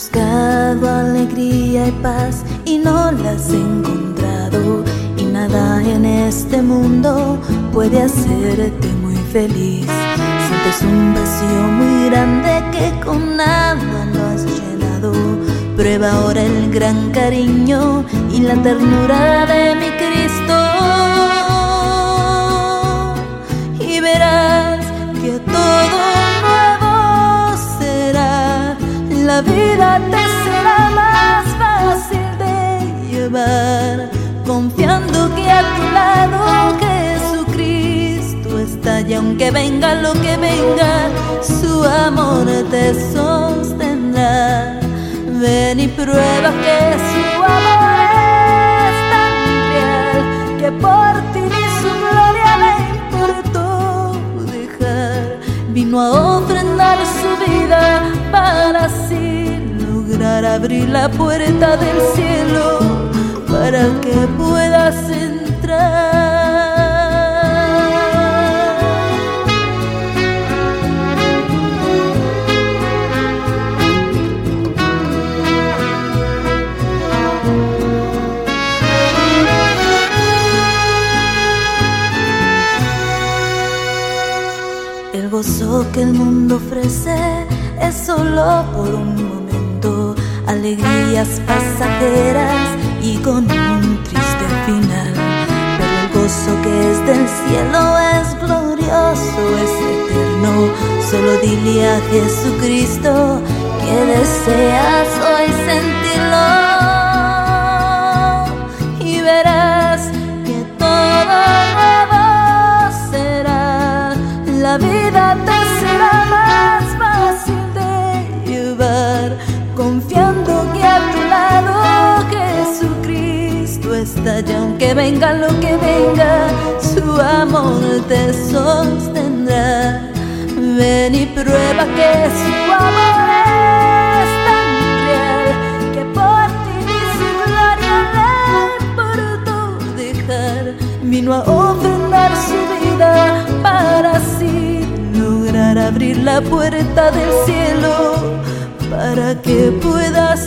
Buscado alegría y paz y no la has encontrado. Y nada en este mundo puede hacerte muy feliz. Sientes un vacío muy grande que con nada lo has llenado. Prueba ahora el gran cariño y la ternura de mi Cristo. Y verás que todo Vida te será más fácil de llevar. Confiando que a tu lado Jesucristo está. Y aunque venga lo que venga, su amor te sostendrá. Ven y prueba que su amor es tan real que por ti ni su gloria le importó dejar. Vino a abrir la puerta del cielo para que puedas entrar. El gozo que el mundo ofrece es solo por un alegrías pasajeras y con un triste final. Pero el gozo que es del cielo es glorioso, es eterno. Solo dile a Jesucristo que deseas Está. Y aunque venga lo que venga, su amor te sostendrá. Ven y prueba que su amor es tan real que por ti importó dejar. Vino a ofrendar su vida para así lograr abrir la puerta del cielo para que puedas